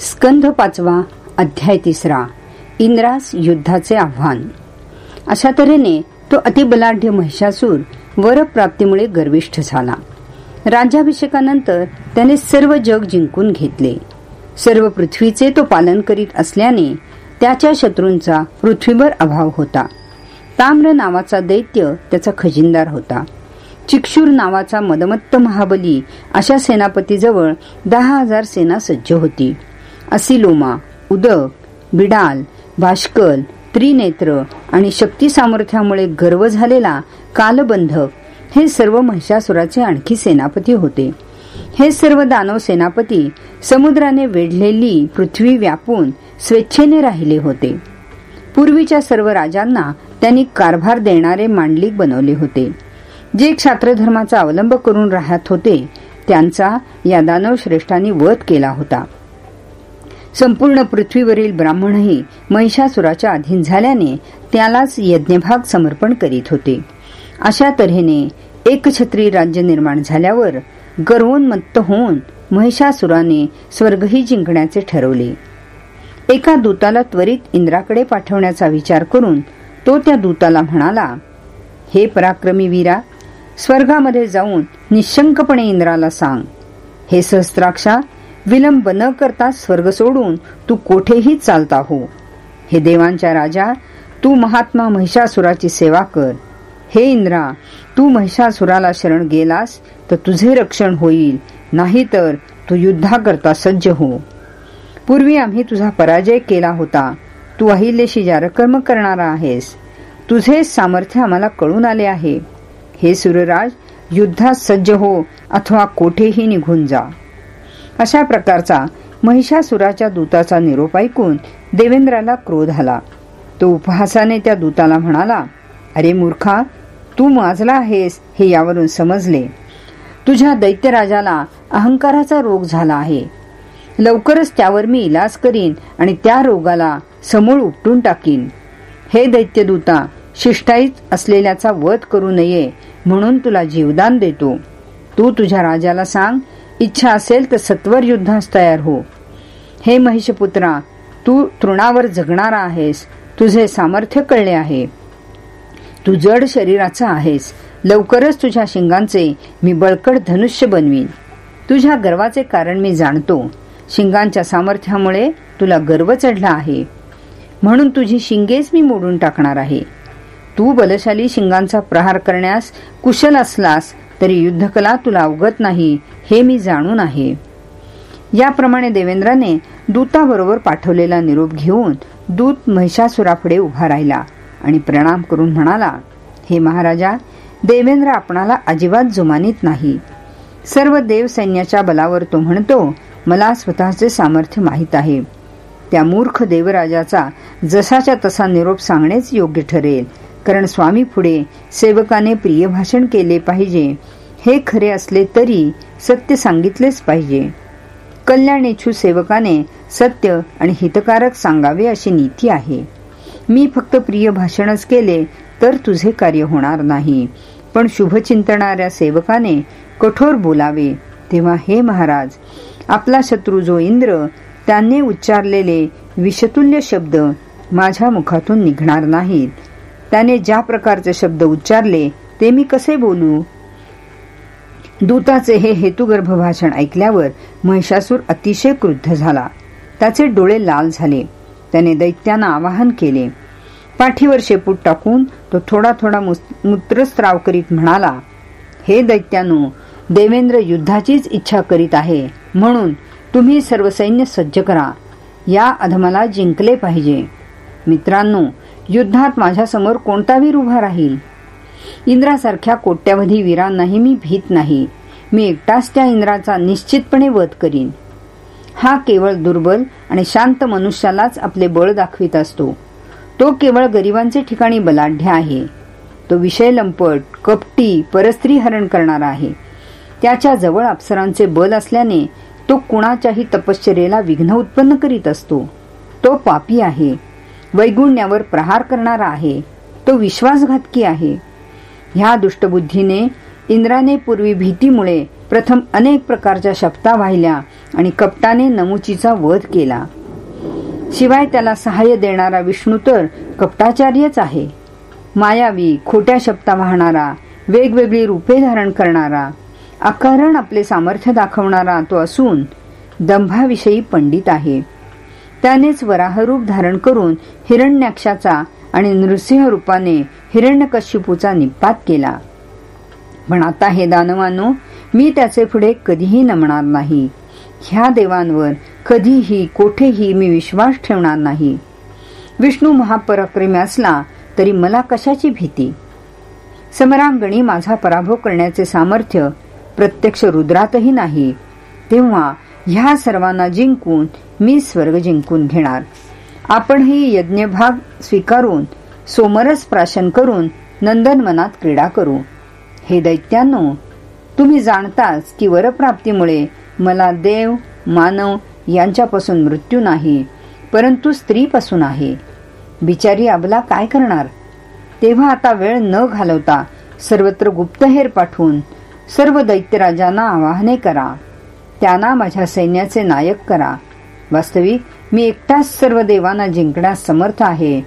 स्कंध पाचवा अध्याय तिसरा. इंद्रास युद्धाचे आव्हान. अशा तऱ्हेने तो अतिबलाढ्य महिषासूर वरप्राप्तीमुळे गर्विष्ठ झाला. राज्याभिषेकानंतर त्याने सर्व जग जिंकून घेतले. सर्व पृथ्वीचे तो पालन करीत असल्याने त्याच्या शत्रूंचा पृथ्वीवर अभाव होता. ताम्र नावाचा दैत्य त्याचा खजिनदार होता. चिक्षूर नावाचा मदमत्त महाबली अशा सेनापतीजवळ दहा हजार सेना सज्ज होती. असिलोमा उदक बिडाल भाष्कल त्रिनेत्र आणि शक्ती सामर्थ्यामुळे गर्व झालेला कालबंधक हे सर्व महिषासुराचे आणखी सेनापती होते. हे सर्व दानव सेनापती समुद्राने वेढलेली पृथ्वी व्यापून स्वेच्छेने राहिले होते. पूर्वीच्या सर्व राजांना त्यांनी कारभार देणारे मांडलिक बनवले होते. जे क्षात्रधर्माचा अवलंब करून राहत होते त्यांचा या दानव श्रेष्ठांनी वध केला होता. संपूर्ण पृथ्वीवरील ब्राह्मणही महिषासुराच्या अधीन झाल्याने त्यालाच यज्ञभाग समर्पण करीत होते. अशा तऱ्हेने एकछत्री राज्य निर्माण झाल्यावर गर्वोन्मत्त होऊन महिषासुराने स्वर्गही जिंकण्याचे ठरवले. एका दूताला त्वरित इंद्राकडे पाठवण्याचा विचार करून तो त्या दूताला म्हणाला हे पराक्रमी वीरा स्वर्गामध्ये जाऊन निशंकपणे इंद्राला सांग. हे सहस्त्राक्षा विलंब न करता स्वर्ग सोडून तू कोठेही चालता हो. हे देवांच्या राजा तू महात्मा महिषासुराची सेवा कर. हे इंद्रा तू महिषासुराला शरण गेलास तर तुझे रक्षण होईल. नाहीतर तू युद्धाकरता सज्ज हो. पूर्वी आम्ही तुझा पराजय केला होता. तू अहिल्याशी जारकर्म करणारा आहेस तुझे सामर्थ्य आम्हाला कळून आले आहे. हे सूर्यराज युद्धात सज्ज हो अथवा कोठेही निघून जा. अशा प्रकारचा महिषासुराच्या दूताचा निरोप ऐकून देवेंद्राला क्रोध आला. तो उपहासाने त्या दूताला म्हणाला अरे मूर्खा तू माजला आहेस हे यावरून समजले. तुझ्या दैत्यराजाला अहंकाराचा रोग झाला आहे. लवकरच त्यावर मी इलाज करीन आणि त्या रोगाला समूळ उपटून टाकीन. हे दैत्यदूता शिष्टाईत असलेल्याचा वध करू नये म्हणून तुला जीवदान देतो. तू तुझ्या राजाला सांग इच्छा असेल तर सत्वर युद्धास तयार हो. हे महिषपुत्रा तू तृणावर जगणारा आहेस. तुझे सामर्थ्य कळले आहे. तू जड शरीराचा आहेस. लवकरच तुझ्या शिंगांचे मी बळकट धनुष्य बनवीन. तुझ्या गर्वाचे कारण मी जाणतो. शिंगांच्या सामर्थ्यामुळे तुला गर्व चढला आहे. म्हणून तुझी शिंगेच मी मोडून टाकणार आहे. तू बलशाली शिंगांचा प्रहार करण्यास कुशल असलास तरी युद्धकला तुला अवगत नाही. हे मी जाणून आहे. याप्रमाणे देवेंद्राने दूताबरोबर पाठवलेला निरोप घेऊन दूत महिषासुरापुढे उभा राहिला आणि प्रणाम करून म्हणाला हे महाराजा देवेंद्र आपणाला अजिबात जुमानीत नाही. सर्व देव सैन्याच्या बलावर तो म्हणतो मला स्वतःचे सामर्थ्य माहीत आहे. त्या मूर्ख देवराजाचा जसाच्या तसा निरोप सांगणेच योग्य ठरेल. कारण स्वामी पुढे सेवकाने प्रिय भाषण केले पाहिजे हे खरे असले तरी सत्य सांगितलेच पाहिजे. कल्याणेच्छू सेवकाने सत्य आणि हितकारक सांगावे अशी नीती आहे. मी फक्त प्रिय भाषणच केले तर तुझे कार्य होणार नाही. पण शुभचिंतणाऱ्या सेवकाने कठोर बोलावे. तेव्हा हे महाराज आपला शत्रू जो इंद्र त्याने उच्चारलेले विषतुल्य शब्द माझ्या मुखातून निघणार नाहीत. त्याने ज्या प्रकारचे शब्द उच्चारले ते मी कसे बोलू? दूताचे हे हेतुगर्भ भाषण ऐकल्यावर महिषासूर अतिशय क्रुद्ध झाला. त्याचे डोळे लाल झाले. त्याने दैत्यांना आवाहन केले. पाठीवर शेपूट टाकून तो थोडा थोडा मूत्रस्त्राव करीत म्हणाला हे दैत्यानो देवेंद्र युद्धाचीच इच्छा करीत आहे. म्हणून तुम्ही सर्व सैन्य सज्ज करा. या अधमाला जिंकले पाहिजे. मित्रांनो युद्धात माझ्यासमोर कोणता वीर उभा राहील? इंद्रासारख्या कोट्यावधी वीरांनाही मी भीत नाही. मी एकटाच त्या इंद्राचा निश्चितपणे वध करीन. हा केवळ दुर्बल आणि शांत मनुष्यालाच आपले बळ दाखवित असतो. तो केवळ गरिबांचे ठिकाणी बलाढ्य आहे. तो विषय लंपट कपटी परस्त्री हरण करणारा आहे. त्याच्याजवळ अप्सरांचे बल असल्याने तो कुणाच्याही तपश्चर्येला विघ्न उत्पन्न करीत असतो. तो पापी आहे. वैगुण्यावर प्रहार करणारा आहे. तो विश्वासघातकी आहे. ह्या दुष्टबुद्धीने इंद्राने पूर्वी भीतीमुळे प्रथम अनेक प्रकारच्या शपथा वाहिल्या आणि कपटाने नमुचीचा वध केला. शिवाय त्याला सहाय्य देणारा विष्णू तर कपटाचार्यच आहे. मायावी खोट्या शब्दा वाहणारा वेगवेगळी रूपे धारण करणारा अकारण आपले सामर्थ्य दाखवणारा तो असून दंभाविषयी पंडित आहे. त्यानेच वराहरूप धारण करून हिरण्याक्षाचा आणि नृसिंह रूपाने हिरण्यकश्यपूचा निपात केला. पण आता हे दानवानो मी त्याचे पुढे कधीही नमणार नाही. ह्या देवांवर कधीही कोठेही मी विश्वास ठेवणार नाही. विष्णू महापराक्रमी असला तरी मला कशाची भीती? समरांगणी माझा पराभव करण्याचे सामर्थ्य प्रत्यक्ष रुद्रातही नाही. तेव्हा ह्या सर्वांना जिंकून मी स्वर्ग जिंकून घेणार. आपणही यज्ञभाग स्वीकारून सोमरस प्राशन करून नंदनवनात क्रीडा करू. हे दैत्यांनो तुम्ही जाणताच की वरप्राप्तीमुळे मला देव मानव यांच्यापासून मृत्यू नाही परंतु स्त्रीपासून आहे. बिचारी अबला काय करणार? तेव्हा आता वेळ न घालवता सर्वत्र गुप्तहेर पाठवून सर्व दैत्यराजांना आवाहने करा. त्यांना माझ्या सैन्याचे नायक करा. वास्तविक मी एकटाच सर्व देवांना जिंकण्यास समर्थ आहे.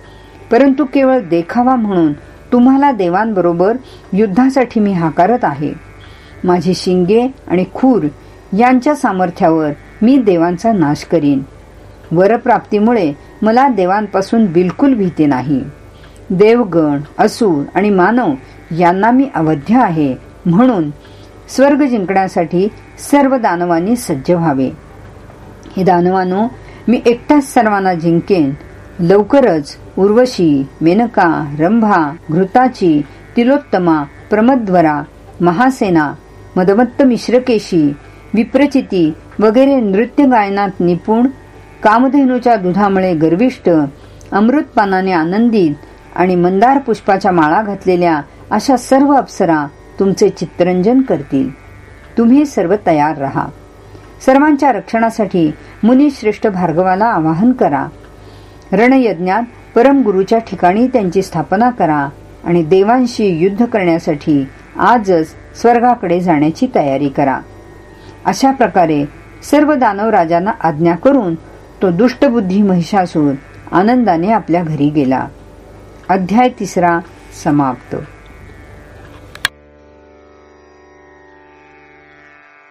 परंतु केवळ देखावा म्हणून तुम्हाला देवांबरोबर युद्धासाठी मी हाकारत आहे. माझी शिंगे आणि खूर यांच्या सामर्थ्यावर मी देवांचा नाश करीन. वरप्राप्तीमुळे मला देवांपासून बिलकुल भीती नाही. देवगण असुर आणि मानव यांना मी अवध्य आहे म्हणून स्वर्ग जिंकण्यासाठी सर्व दानवांनी सज्ज व्हावे. हे दानवानो मी एकटाच सर्वांना जिंकेन. लवकरच उर्वशी मेनका रंभा घृताची तिलोत्तमा प्रमद्वरा महासेना मदमत्त मिश्रकेशी विप्रचिती वगैरे नृत्य गायनात निपुण कामधेनूच्या दुधामुळे गर्विष्ट अमृतपानाने आनंदित आणि मंदार पुष्पाच्या माळा घातलेल्या अशा सर्व अप्सरा तुमचे चित्तरंजन करतील. तुम्ही सर्व तयार राहा. सर्वांच्या रक्षणासाठी मुनी श्रेष्ठ भार्गवाला आवाहन करा. रणयज्ञात परमगुरूच्या ठिकाणी त्यांची स्थापना करा आणि देवांशी युद्ध करण्यासाठी आजच स्वर्गाकडे जाण्याची तयारी करा. अशा प्रकारे सर्व दानव राजांना आज्ञा करून तो दुष्टबुद्धी महिषासून आनंदाने आपल्या घरी गेला. अध्याय तिसरा समाप्त.